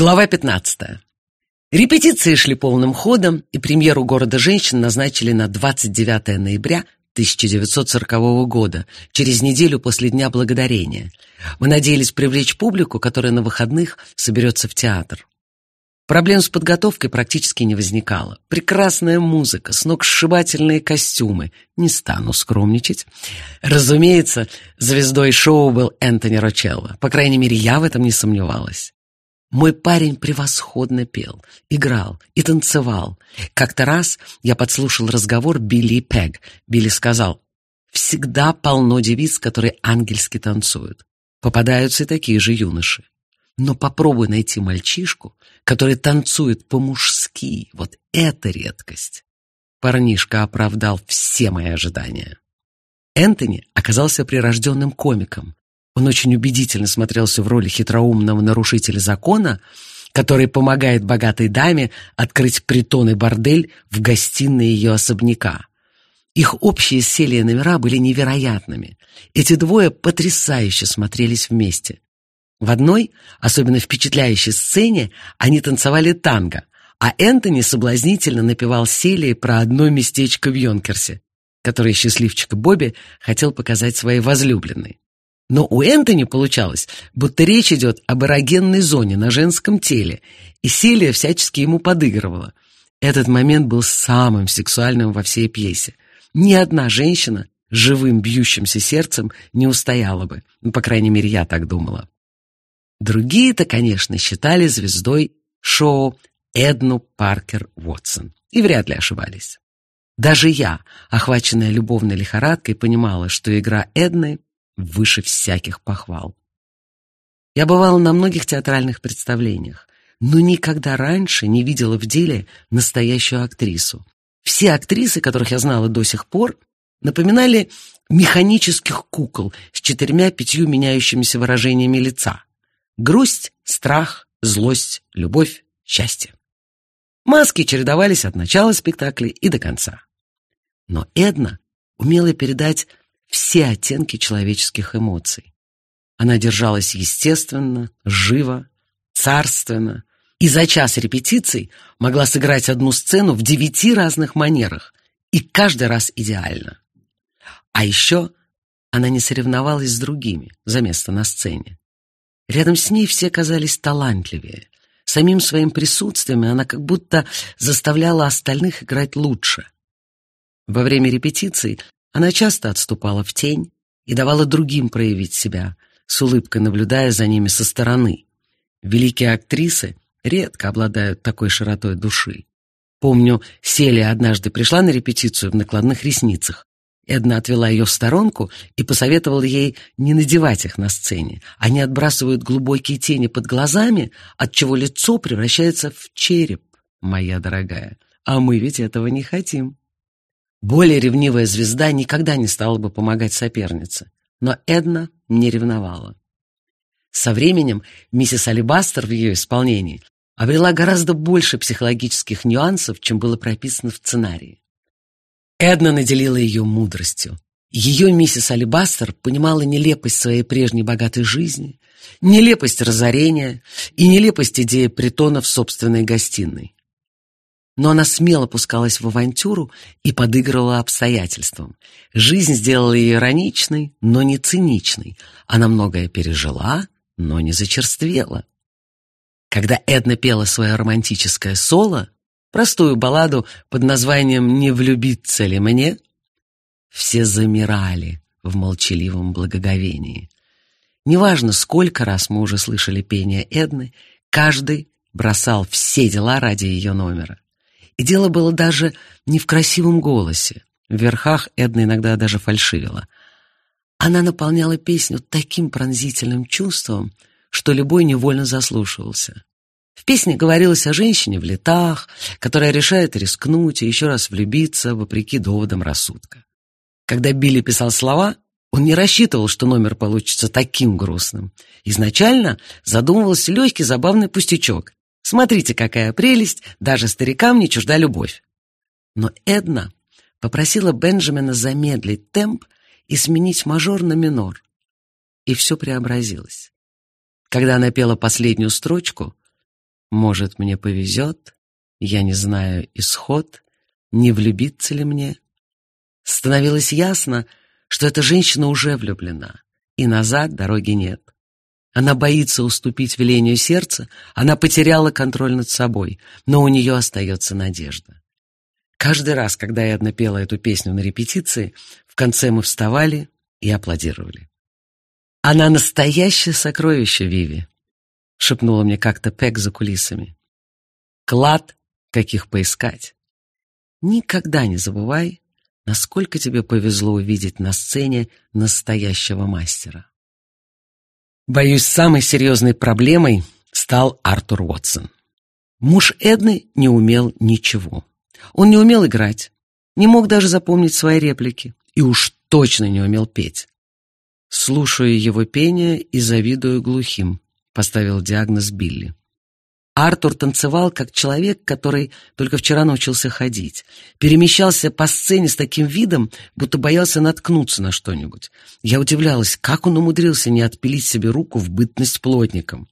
Глава 15. Репетиции шли полным ходом, и премьеру «Города женщин» назначили на 29 ноября 1940 года, через неделю после Дня Благодарения. Мы надеялись привлечь публику, которая на выходных соберется в театр. Проблем с подготовкой практически не возникало. Прекрасная музыка, сногсшибательные костюмы. Не стану скромничать. Разумеется, звездой шоу был Энтони Рочелло. По крайней мере, я в этом не сомневалась. Мой парень превосходно пел, играл и танцевал. Как-то раз я подслушал разговор Билли Пег. Билли сказал, «Всегда полно девиц, которые ангельски танцуют. Попадаются и такие же юноши. Но попробуй найти мальчишку, который танцует по-мужски. Вот это редкость!» Парнишка оправдал все мои ожидания. Энтони оказался прирожденным комиком. Он очень убедительно смотрелся в роли хитроумного нарушителя закона, который помогает богатой даме открыть притон и бордель в гостиной ее особняка. Их общие сели номера были невероятными. Эти двое потрясающе смотрелись вместе. В одной, особенно впечатляющей сцене, они танцевали танго, а Энтони соблазнительно напевал Селии про одно местечко в Йонкерсе, которое счастливчик Бобби хотел показать своей возлюбленной. Но у Энтони получалось, будто речь идет об эрогенной зоне на женском теле, и Селия всячески ему подыгрывала. Этот момент был самым сексуальным во всей пьесе. Ни одна женщина с живым бьющимся сердцем не устояла бы, ну, по крайней мере, я так думала. Другие-то, конечно, считали звездой шоу Эдну Паркер Уотсон, и вряд ли ошибались. Даже я, охваченная любовной лихорадкой, понимала, что игра Эдны выше всяких похвал. Я бывала на многих театральных представлениях, но никогда раньше не видела в деле настоящую актрису. Все актрисы, которых я знала до сих пор, напоминали механических кукол с четырьмя-пятью меняющимися выражениями лица. Грусть, страх, злость, любовь, счастье. Маски чередовались от начала спектакля и до конца. Но Эдна умела передать все оттенки человеческих эмоций. Она держалась естественно, живо, царственно, и за час репетиций могла сыграть одну сцену в девяти разных манерах, и каждый раз идеально. А еще она не соревновалась с другими за место на сцене. Рядом с ней все казались талантливее. Самим своим присутствием она как будто заставляла остальных играть лучше. Во время репетиций она часто отступала в тень и давала другим проявить себя, с улыбкой наблюдая за ними со стороны. Великие актрисы редко обладают такой широтой души. Помню, Селия однажды пришла на репетицию в накладных ресницах. Эдна отвела ее в сторонку и посоветовала ей не надевать их на сцене. Они отбрасывают глубокие тени под глазами, отчего лицо превращается в череп, моя дорогая. А мы ведь этого не хотим. Более ревнивая звезда никогда не стала бы помогать сопернице, но Эдна не ревновала. Со временем миссис Алибастер в ее исполнении обрела гораздо больше психологических нюансов, чем было прописано в сценарии. Эдна наделила ее мудростью. Ее миссис Алибастер понимала нелепость своей прежней богатой жизни, нелепость разорения и нелепость идеи притона в собственной гостиной но она смело пускалась в авантюру и подыгрывала обстоятельствам. Жизнь сделала ее ироничной, но не циничной. Она многое пережила, но не зачерствела. Когда Эдна пела свое романтическое соло, простую балладу под названием «Не влюбиться ли мне?», все замирали в молчаливом благоговении. Неважно, сколько раз мы уже слышали пение Эдны, каждый бросал все дела ради ее номера. И дело было даже не в красивом голосе. В верхах Эдна иногда даже фальшивила. Она наполняла песню таким пронзительным чувством, что любой невольно заслушивался. В песне говорилось о женщине в летах, которая решает рискнуть и еще раз влюбиться, вопреки доводам рассудка. Когда Билли писал слова, он не рассчитывал, что номер получится таким грустным. Изначально задумывался легкий забавный пустячок, Смотрите, какая прелесть, даже старикам не чужда любовь. Но Эдна попросила Бенджамина замедлить темп и сменить мажор на минор. И все преобразилось. Когда она пела последнюю строчку, Может, мне повезет, я не знаю исход, не влюбиться ли мне. Становилось ясно, что эта женщина уже влюблена, и назад дороги нет. Она боится уступить велению сердца, она потеряла контроль над собой, но у нее остается надежда. Каждый раз, когда я одна пела эту песню на репетиции, в конце мы вставали и аплодировали. «Она настоящее сокровище, Виви», — шепнула мне как-то Пэк за кулисами. «Клад, каких поискать. Никогда не забывай, насколько тебе повезло увидеть на сцене настоящего мастера». Боюсь, самой серьезной проблемой стал Артур Уотсон. Муж Эдны не умел ничего. Он не умел играть, не мог даже запомнить свои реплики и уж точно не умел петь. Слушаю его пение и завидую глухим, поставил диагноз Билли. Артур танцевал как человек, который только вчера научился ходить. Перемещался по сцене с таким видом, будто боялся наткнуться на что-нибудь. Я удивлялась, как он умудрился не отпилить себе руку в бытность плотником.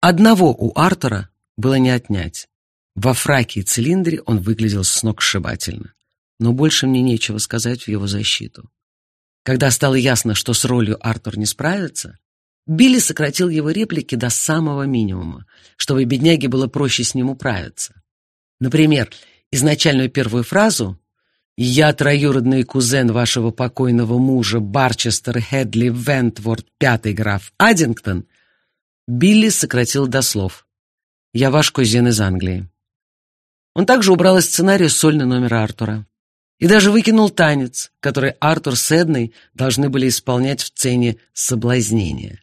Одного у Артура было не отнять. Во фраке и цилиндре он выглядел сногсшибательно. Но больше мне нечего сказать в его защиту. Когда стало ясно, что с ролью Артур не справится, Билли сократил его реплики до самого минимума, чтобы бедняге было проще с ним управиться. Например, изначальную первую фразу «Я троюродный кузен вашего покойного мужа Барчестер Хедли Вентворд, пятый граф Аддингтон» Билли сократил до слов «Я ваш кузен из Англии». Он также убрал из сценария сольный номер Артура. И даже выкинул танец, который Артур с Эдной должны были исполнять в сцене соблазнения.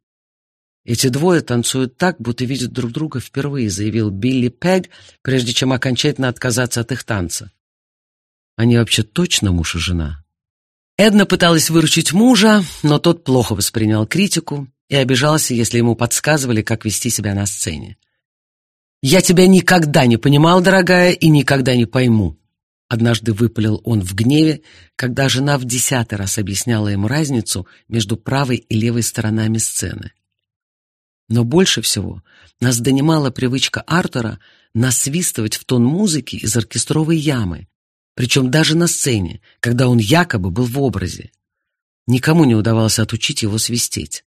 «Эти двое танцуют так, будто видят друг друга впервые», заявил Билли Пэг, прежде чем окончательно отказаться от их танца. «Они вообще точно муж и жена?» Эдна пыталась выручить мужа, но тот плохо воспринял критику и обижался, если ему подсказывали, как вести себя на сцене. «Я тебя никогда не понимал, дорогая, и никогда не пойму», Однажды выпалил он в гневе, когда жена в десятый раз объясняла ему разницу между правой и левой сторонами сцены. Но больше всего нас донимала привычка Артура насвистывать в тон музыки из оркестровой ямы, причем даже на сцене, когда он якобы был в образе. Никому не удавалось отучить его свистеть.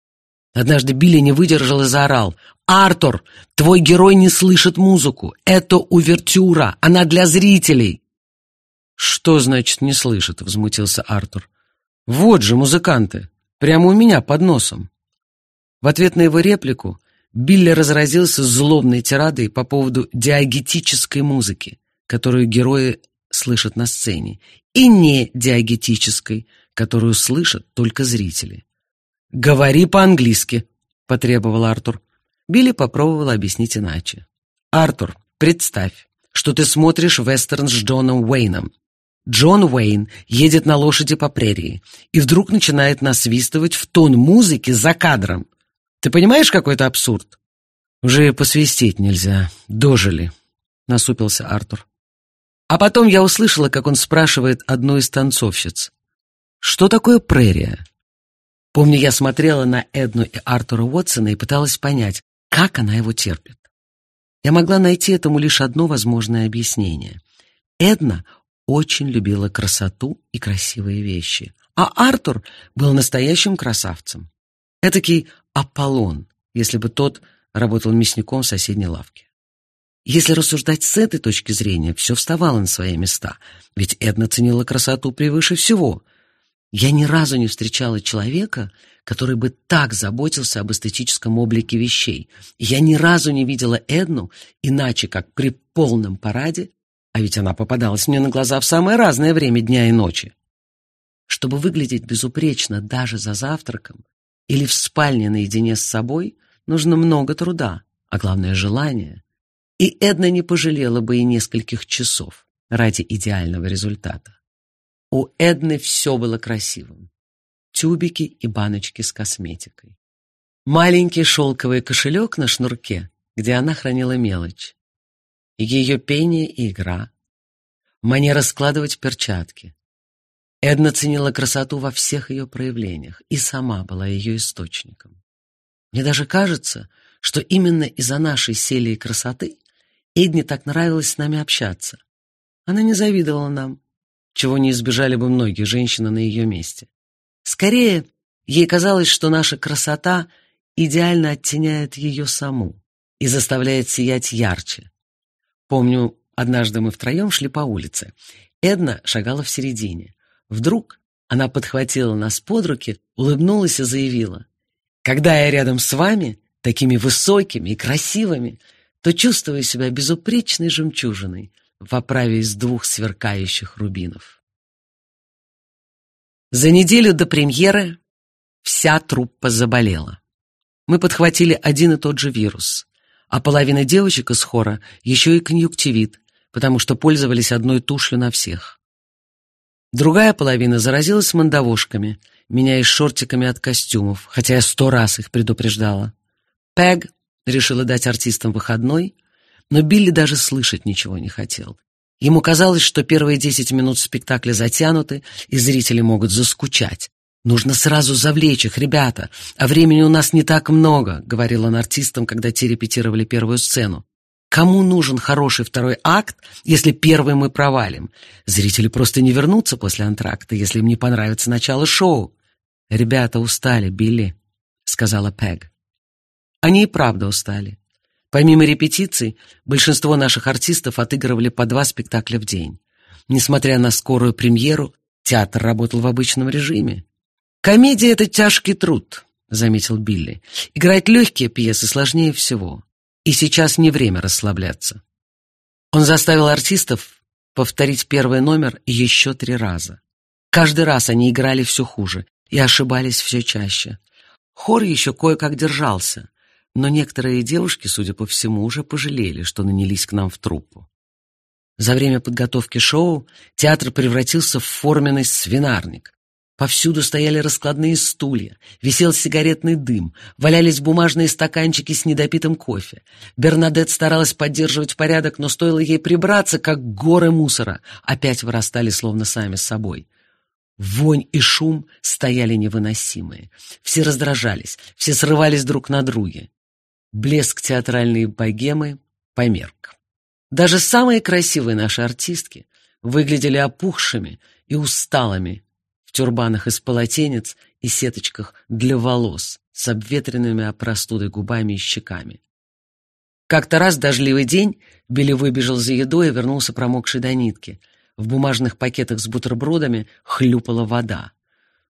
Однажды Билли не выдержал и заорал. «Артур, твой герой не слышит музыку. Это увертюра, она для зрителей!» «Что значит не слышит?» — возмутился Артур. «Вот же музыканты, прямо у меня под носом». В ответ на его реплику Билли разразился злобной тирадой по поводу диагетической музыки, которую герои слышат на сцене, и не диагетической, которую слышат только зрители. «Говори по-английски», — потребовал Артур. Билли попробовал объяснить иначе. «Артур, представь, что ты смотришь вестерн с Джоном Уэйном. Джон Уэйн едет на лошади по прерии и вдруг начинает насвистывать в тон музыки за кадром. Ты понимаешь, какой это абсурд? Уже посвистеть нельзя. Дожили, насупился Артур. А потом я услышала, как он спрашивает одну из танцовщиц. Что такое прерия? Помню, я смотрела на Эдну и Артура Уотсона и пыталась понять, как она его терпит. Я могла найти этому лишь одно возможное объяснение. Эдна очень любила красоту и красивые вещи, а Артур был настоящим красавцем. Этакий Аполлон, если бы тот работал мясником в соседней лавке. Если рассуждать с этой точки зрения, все вставало на свои места, ведь Эдна ценила красоту превыше всего. Я ни разу не встречала человека, который бы так заботился об эстетическом облике вещей. Я ни разу не видела Эдну иначе, как при полном параде, а ведь она попадалась мне на глаза в самое разное время дня и ночи. Чтобы выглядеть безупречно даже за завтраком, или в спальне наедине с собой нужно много труда, а главное желание. И Эдна не пожалела бы и нескольких часов ради идеального результата. У Эдны все было красивым. Тюбики и баночки с косметикой. Маленький шелковый кошелек на шнурке, где она хранила мелочь. Ее пение и игра. Манера складывать перчатки. Эдна ценила красоту во всех ее проявлениях и сама была ее источником. Мне даже кажется, что именно из-за нашей сели и красоты Эдни так нравилось с нами общаться. Она не завидовала нам, чего не избежали бы многие женщины на ее месте. Скорее, ей казалось, что наша красота идеально оттеняет ее саму и заставляет сиять ярче. Помню, однажды мы втроем шли по улице. Эдна шагала в середине. Вдруг она подхватила нас под руки, улыбнулась и заявила. «Когда я рядом с вами, такими высокими и красивыми, то чувствую себя безупречной жемчужиной в оправе из двух сверкающих рубинов». За неделю до премьеры вся труппа заболела. Мы подхватили один и тот же вирус, а половина девочек из хора еще и конъюнктивит, потому что пользовались одной тушью на всех. Другая половина заразилась мандавошками, меняясь шортиками от костюмов, хотя я сто раз их предупреждала. Пэг решила дать артистам выходной, но Билли даже слышать ничего не хотел. Ему казалось, что первые десять минут спектакля затянуты, и зрители могут заскучать. «Нужно сразу завлечь их, ребята, а времени у нас не так много», — говорил он артистам, когда те репетировали первую сцену. Кому нужен хороший второй акт, если первый мы провалим? Зрители просто не вернутся после антракта, если им не понравится начало шоу. «Ребята устали, Билли», — сказала Пэг. Они и правда устали. Помимо репетиций, большинство наших артистов отыгрывали по два спектакля в день. Несмотря на скорую премьеру, театр работал в обычном режиме. «Комедия — это тяжкий труд», — заметил Билли. «Играть легкие пьесы сложнее всего. И сейчас не время расслабляться. Он заставил артистов повторить первый номер еще три раза. Каждый раз они играли все хуже и ошибались все чаще. Хор еще кое-как держался, но некоторые девушки, судя по всему, уже пожалели, что нанялись к нам в труппу. За время подготовки шоу театр превратился в форменный свинарник. Повсюду стояли раскладные стулья, висел сигаретный дым, валялись бумажные стаканчики с недопитым кофе. Бернадет старалась поддерживать порядок, но стоило ей прибраться, как горы мусора опять вырастали словно сами собой. Вонь и шум стояли невыносимые. Все раздражались, все срывались друг на друга. Блеск театральной богемы померк. Даже самые красивые наши артистки выглядели опухшими и усталыми, в тюрбанах из полотенец и сеточках для волос с обветренными от простуды губами и щеками. Как-то раз дождливый день Билли выбежал за едой и вернулся промокший до нитки. В бумажных пакетах с бутербродами хлюпала вода.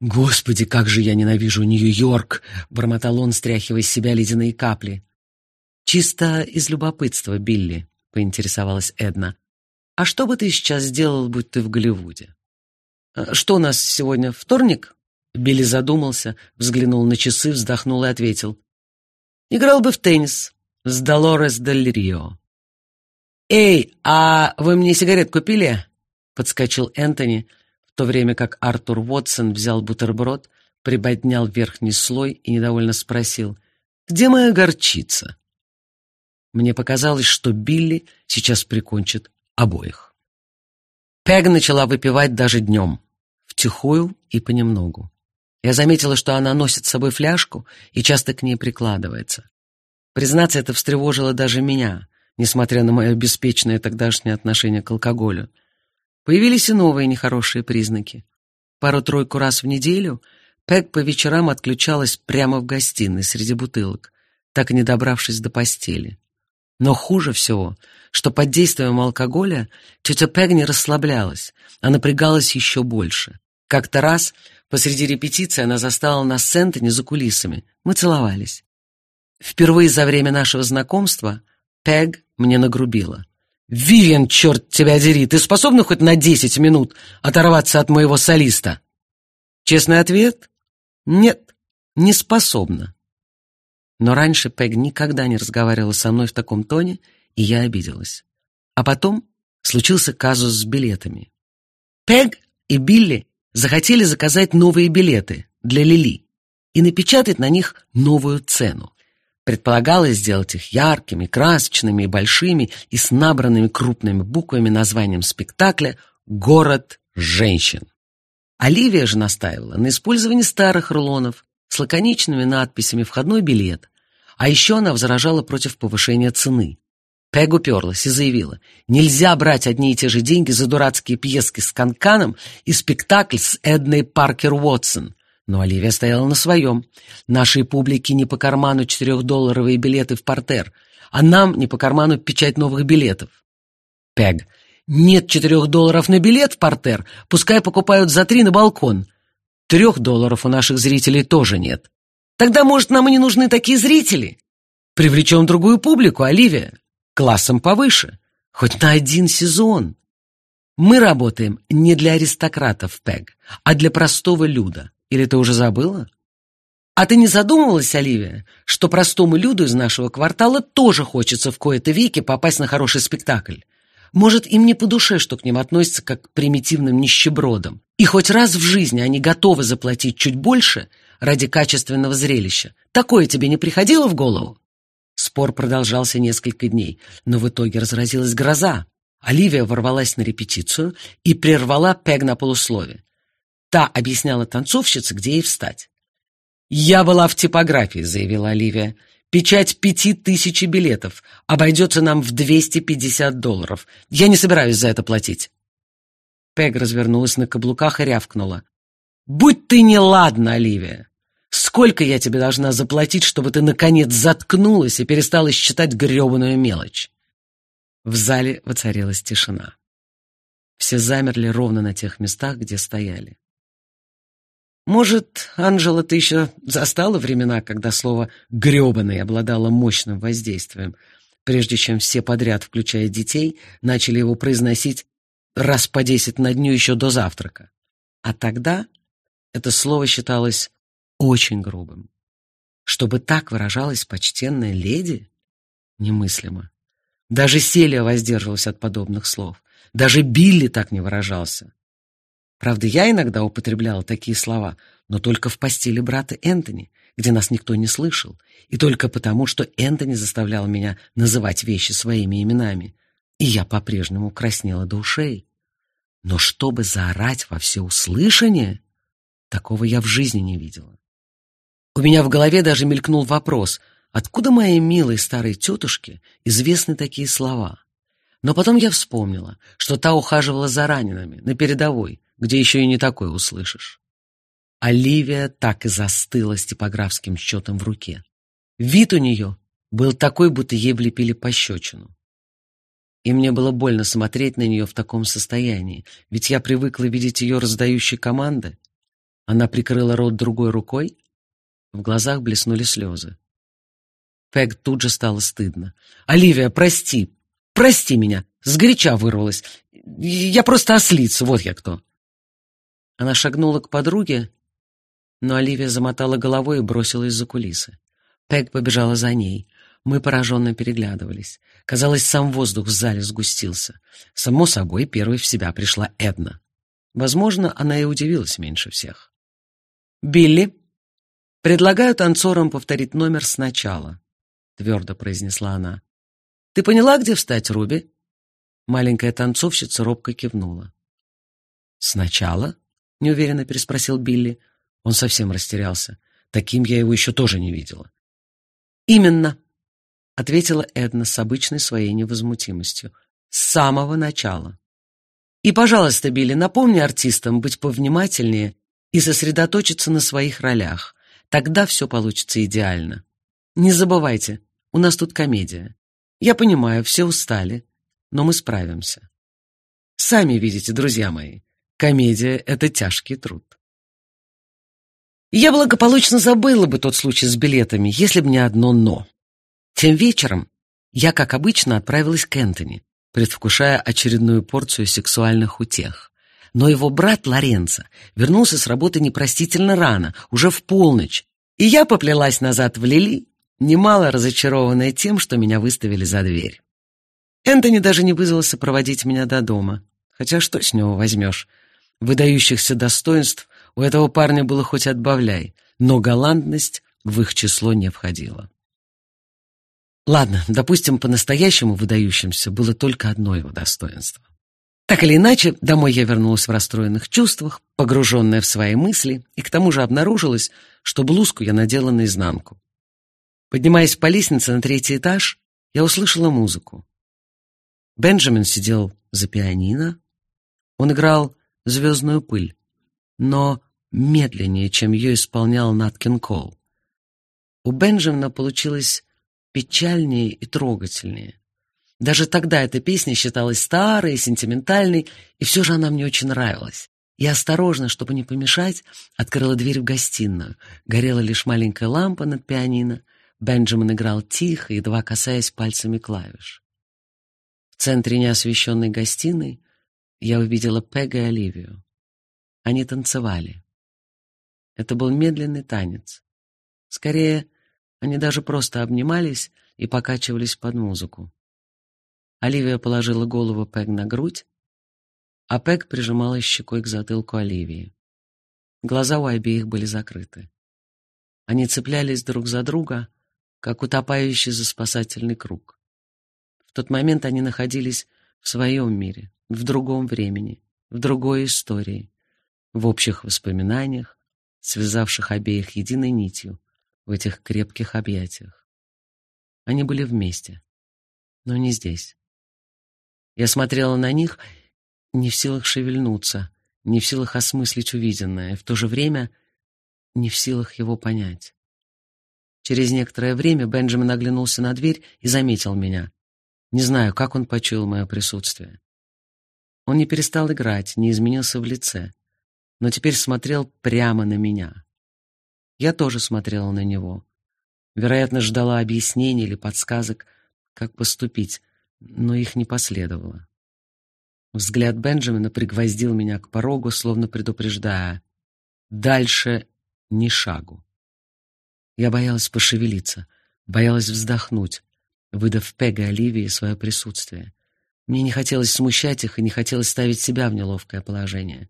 «Господи, как же я ненавижу Нью-Йорк!» — бормотал он, стряхивая с себя ледяные капли. «Чисто из любопытства, Билли», — поинтересовалась Эдна. «А что бы ты сейчас сделал, будь ты в Голливуде?» «Что у нас сегодня, вторник?» Билли задумался, взглянул на часы, вздохнул и ответил. «Играл бы в теннис с Долорес Дель Рио». «Эй, а вы мне сигарет купили?» Подскочил Энтони, в то время как Артур Уотсон взял бутерброд, приподнял верхний слой и недовольно спросил, «Где моя горчица?» Мне показалось, что Билли сейчас прикончит обоих. Пэг начала выпивать даже днем втихую и понемногу. Я заметила, что она носит с собой фляжку и часто к ней прикладывается. Признаться, это встревожило даже меня, несмотря на мое беспечное тогдашнее отношение к алкоголю. Появились и новые нехорошие признаки. Пару-тройку раз в неделю Пэг по вечерам отключалась прямо в гостиной среди бутылок, так и не добравшись до постели. Но хуже всего, что под действием алкоголя тетя Пэг не расслаблялась, а напрягалась еще больше. Как-то раз посреди репетиции она застала нас с Энтони за кулисами. Мы целовались. Впервые за время нашего знакомства Пэг мне нагрубила. «Вивиан, черт тебя дери, ты способна хоть на десять минут оторваться от моего солиста?» Честный ответ — нет, не способна. Но раньше Пэг никогда не разговаривала со мной в таком тоне, и я обиделась. А потом случился казус с билетами. Пэг и Билли захотели заказать новые билеты для Лили и напечатать на них новую цену. Предполагалось сделать их яркими, красочными и большими и с набранными крупными буквами названием спектакля «Город женщин». Оливия же настаивала на использовании старых рулонов с лаконичными надписями «Входной билет», А еще она возражала против повышения цены. Пэг уперлась и заявила, нельзя брать одни и те же деньги за дурацкие пьески с Канканом и спектакль с Эдной Паркер Уотсон. Но Оливия стояла на своем. Нашей публике не по карману четырехдолларовые билеты в портер, а нам не по карману печать новых билетов. Пэг. Нет четырех долларов на билет в портер, пускай покупают за три на балкон. Трех долларов у наших зрителей тоже нет. Тогда, может, нам и не нужны такие зрители? Привлечем другую публику, Оливия, классом повыше, хоть на один сезон. Мы работаем не для аристократов, Пэг, а для простого люда. Или ты уже забыла? А ты не задумывалась, Оливия, что простому люду из нашего квартала тоже хочется в кои-то веки попасть на хороший спектакль? Может, им не по душе, что к ним относятся как к примитивным нищебродам. И хоть раз в жизни они готовы заплатить чуть больше ради качественного зрелища. Такое тебе не приходило в голову? Спор продолжался несколько дней, но в итоге разразилась гроза. Оливия ворвалась на репетицию и прервала Пег на полуслове. Та объясняла танцовщице, где ей встать. «Я была в типографии», — заявила Оливия. «Печать пяти тысяч билетов. Обойдется нам в двести пятьдесят долларов. Я не собираюсь за это платить». Пег развернулась на каблуках и рявкнула. «Будь ты неладна, Оливия! Сколько я тебе должна заплатить, чтобы ты, наконец, заткнулась и перестала считать гребаную мелочь?» В зале воцарилась тишина. Все замерли ровно на тех местах, где стояли. Может, Анжела, ты еще застала времена, когда слово «гребаный» обладало мощным воздействием, прежде чем все подряд, включая детей, начали его произносить раз по десять на дню еще до завтрака. А тогда это слово считалось очень грубым. Чтобы так выражалась почтенная леди? Немыслимо. Даже Селия воздерживалась от подобных слов. Даже Билли так не выражался. Правда, я иногда употребляла такие слова, но только в постели брата Энтони, где нас никто не слышал, и только потому, что Энтони заставлял меня называть вещи своими именами, и я по-прежнему краснела до ушей. Но чтобы заорать во всеуслышание, такого я в жизни не видела. У меня в голове даже мелькнул вопрос, откуда моей милой старой тетушке известны такие слова. Но потом я вспомнила, что та ухаживала за ранеными, на передовой, где еще и не такое услышишь. Оливия так и застыла с типографским счетом в руке. Вид у нее был такой, будто ей влепили пощечину. И мне было больно смотреть на нее в таком состоянии, ведь я привыкла видеть ее раздающей команды. Она прикрыла рот другой рукой, в глазах блеснули слезы. Пэг тут же стало стыдно. «Оливия, прости! Прости меня! Сгоряча вырвалась! Я просто ослица, вот я кто!» Она шагнула к подруге, но Оливия замотала головой и бросилась за кулисы. Пэг побежала за ней. Мы пораженно переглядывались. Казалось, сам воздух в зале сгустился. Само собой, первой в себя пришла Эдна. Возможно, она и удивилась меньше всех. «Билли, предлагаю танцорам повторить номер сначала», — твердо произнесла она. «Ты поняла, где встать, Руби?» Маленькая танцовщица робко кивнула. «Сначала?» — неуверенно переспросил Билли. Он совсем растерялся. Таким я его еще тоже не видела. «Именно», — ответила Эдна с обычной своей невозмутимостью. «С самого начала. И, пожалуйста, Билли, напомни артистам быть повнимательнее и сосредоточиться на своих ролях. Тогда все получится идеально. Не забывайте, у нас тут комедия. Я понимаю, все устали, но мы справимся. Сами видите, друзья мои, Комедия — это тяжкий труд. Я благополучно забыла бы тот случай с билетами, если бы не одно «но». Тем вечером я, как обычно, отправилась к Энтони, предвкушая очередную порцию сексуальных утех. Но его брат Лоренцо вернулся с работы непростительно рано, уже в полночь, и я поплелась назад в Лили, немало разочарованная тем, что меня выставили за дверь. Энтони даже не вызвался проводить меня до дома. Хотя что с него возьмешь? Выдающихся достоинств у этого парня было хоть отбавляй, но галантность в их число не входила. Ладно, допустим, по-настоящему выдающимся было только одно его достоинство. Так или иначе, домой я вернулась в расстроенных чувствах, погруженная в свои мысли, и к тому же обнаружилось, что блузку я надела наизнанку. Поднимаясь по лестнице на третий этаж, я услышала музыку. Бенджамин сидел за пианино. Он играл «Звездную пыль», но медленнее, чем ее исполнял Наткин Кол. У Бенджамина получилось печальнее и трогательнее. Даже тогда эта песня считалась старой и сентиментальной, и все же она мне очень нравилась. Я осторожно, чтобы не помешать, открыла дверь в гостиную. Горела лишь маленькая лампа над пианино. Бенджамин играл тихо, едва касаясь пальцами клавиш. В центре неосвещенной гостиной я увидела Пега и Оливию. Они танцевали. Это был медленный танец. Скорее, они даже просто обнимались и покачивались под музыку. Оливия положила голову Пег на грудь, а Пег прижималась щекой к затылку Оливии. Глаза у обеих были закрыты. Они цеплялись друг за друга, как утопающие за спасательный круг. В тот момент они находились в своем мире, в другом времени, в другой истории, в общих воспоминаниях, связавших обеих единой нитью в этих крепких объятиях. Они были вместе, но не здесь. Я смотрела на них не в силах шевельнуться, не в силах осмыслить увиденное, и в то же время не в силах его понять. Через некоторое время Бенджамин оглянулся на дверь и заметил меня. Не знаю, как он почуял мое присутствие. Он не перестал играть, не изменился в лице, но теперь смотрел прямо на меня. Я тоже смотрела на него. Вероятно, ждала объяснений или подсказок, как поступить, но их не последовало. Взгляд Бенджамина пригвоздил меня к порогу, словно предупреждая «Дальше ни шагу». Я боялась пошевелиться, боялась вздохнуть, выдав Пег и Оливии свое присутствие. Мне не хотелось смущать их и не хотелось ставить себя в неловкое положение.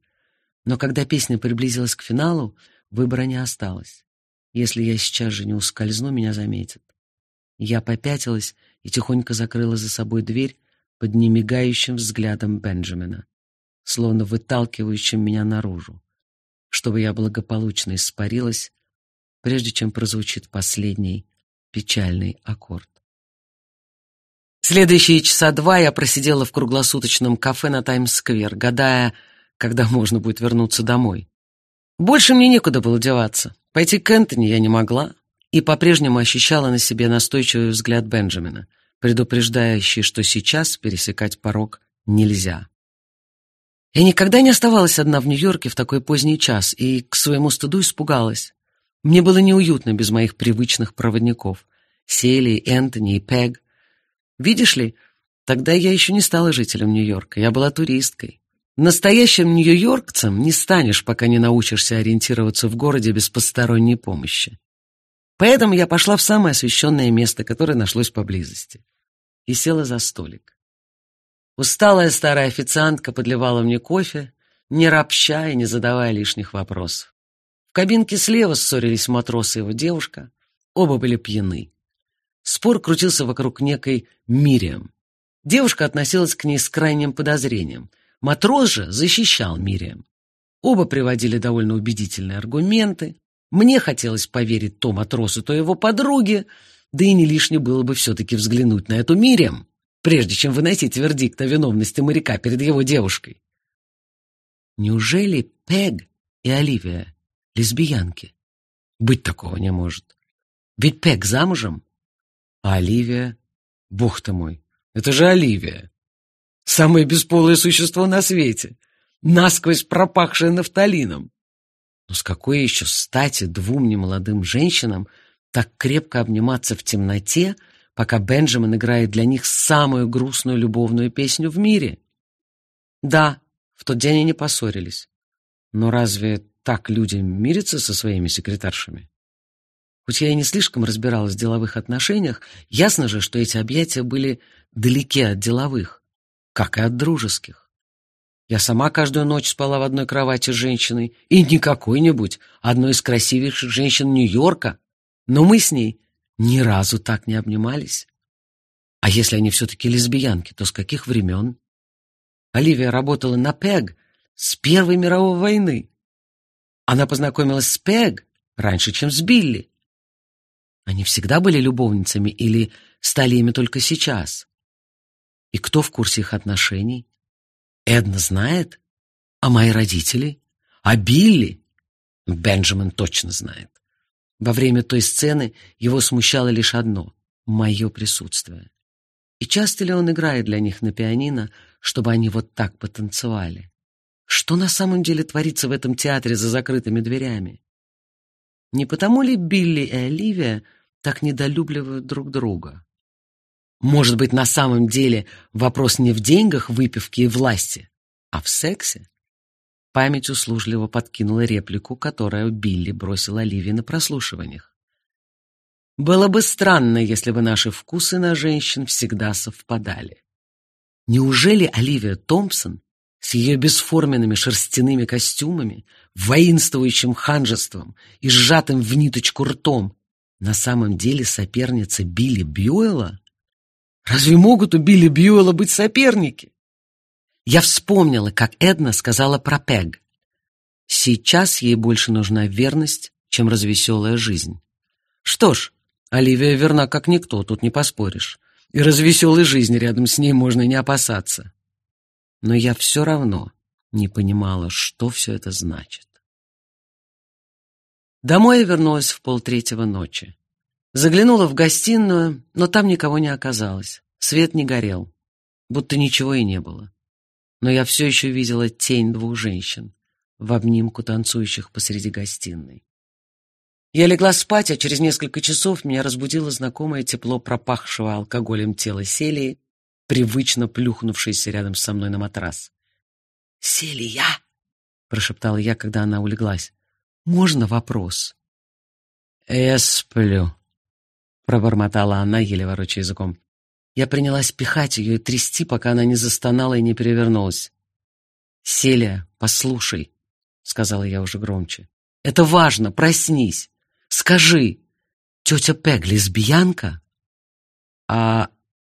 Но когда песня приблизилась к финалу, выбора не осталось. Если я сейчас же не ускользну, меня заметят. Я попятилась и тихонько закрыла за собой дверь, под немигающим взглядом Бенджамина, словно выталкивающим меня наружу, чтобы я благополучно испарилась, прежде чем прозвучит последний печальный аккорд. Следующие часа два я просидела в круглосуточном кафе на Таймс-сквер, гадая, когда можно будет вернуться домой. Больше мне некуда было деваться. Пойти к Энтони я не могла и по-прежнему ощущала на себе настойчивый взгляд Бенджамина предупреждающий, что сейчас пересекать порог нельзя. Я никогда не оставалась одна в Нью-Йорке в такой поздний час и к своему стыду испугалась. Мне было неуютно без моих привычных проводников — Сели, Энтони и Пег. Видишь ли, тогда я еще не стала жителем Нью-Йорка, я была туристкой. Настоящим нью-йоркцем не станешь, пока не научишься ориентироваться в городе без посторонней помощи. Поэтому я пошла в самое освещенное место, которое нашлось поблизости, и села за столик. Усталая старая официантка подливала мне кофе, не ропща и не задавая лишних вопросов. В кабинке слева ссорились матрос и его девушка. Оба были пьяны. Спор крутился вокруг некой Мириам. Девушка относилась к ней с крайним подозрением. Матрос же защищал Мириам. Оба приводили довольно убедительные аргументы. Мне хотелось поверить то матросу, то его подруге, да и не лишне было бы все-таки взглянуть на эту Мириам, прежде чем выносить вердикт о виновности моряка перед его девушкой. Неужели Пег и Оливия лесбиянки? Быть такого не может. Ведь Пег замужем, а Оливия... Бог ты мой, это же Оливия. Самое бесполое существо на свете, насквозь пропахшее нафталином. Но с какой еще стати двум немолодым женщинам так крепко обниматься в темноте, пока Бенджамин играет для них самую грустную любовную песню в мире? Да, в тот день они поссорились. Но разве так люди мирятся со своими секретаршами? Хоть я и не слишком разбиралась в деловых отношениях, ясно же, что эти объятия были далеки от деловых, как и от дружеских. Я сама каждую ночь спала в одной кровати с женщиной, и не какой-нибудь, одной из красивейших женщин Нью-Йорка. Но мы с ней ни разу так не обнимались. А если они все-таки лесбиянки, то с каких времен? Оливия работала на ПЭГ с Первой мировой войны. Она познакомилась с ПЭГ раньше, чем с Билли. Они всегда были любовницами или стали ими только сейчас? И кто в курсе их отношений? Эдна знает? А мои родители? А Билли? Бенджамин точно знает. Во время той сцены его смущало лишь одно — мое присутствие. И часто ли он играет для них на пианино, чтобы они вот так потанцевали? Что на самом деле творится в этом театре за закрытыми дверями? Не потому ли Билли и Оливия так недолюбливают друг друга? Может быть, на самом деле вопрос не в деньгах, выпивке и власти, а в сексе? Память услужливо подкинула реплику, которую Билли бросил Оливии на прослушиваниях. Было бы странно, если бы наши вкусы на женщин всегда совпадали. Неужели Оливия Томпсон с ее бесформенными шерстяными костюмами, воинствующим ханжеством и сжатым в ниточку ртом на самом деле соперница Билли Бьюэлла? Разве могут у Билли Бьюэлла быть соперники? Я вспомнила, как Эдна сказала про Пег. Сейчас ей больше нужна верность, чем развеселая жизнь. Что ж, Оливия верна как никто, тут не поспоришь. И развеселой жизни рядом с ней можно не опасаться. Но я все равно не понимала, что все это значит. Домой я вернулась в полтретьего ночи. Заглянула в гостиную, но там никого не оказалось. Свет не горел, будто ничего и не было но я все еще видела тень двух женщин в обнимку танцующих посреди гостиной. Я легла спать, а через несколько часов меня разбудило знакомое тепло пропахшего алкоголем тела Селии, привычно плюхнувшейся рядом со мной на матрас. «Селия!» — прошептала я, когда она улеглась. «Можно вопрос?» «Я сплю», — пробормотала она, еле ворочая языком. Я принялась пихать ее и трясти, пока она не застонала и не перевернулась. «Селия, послушай», — сказала я уже громче. «Это важно, проснись. Скажи, тетя Пег лесбиянка?» «А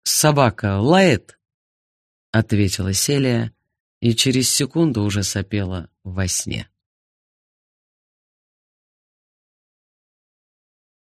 собака лает?» — ответила Селия и через секунду уже сопела во сне.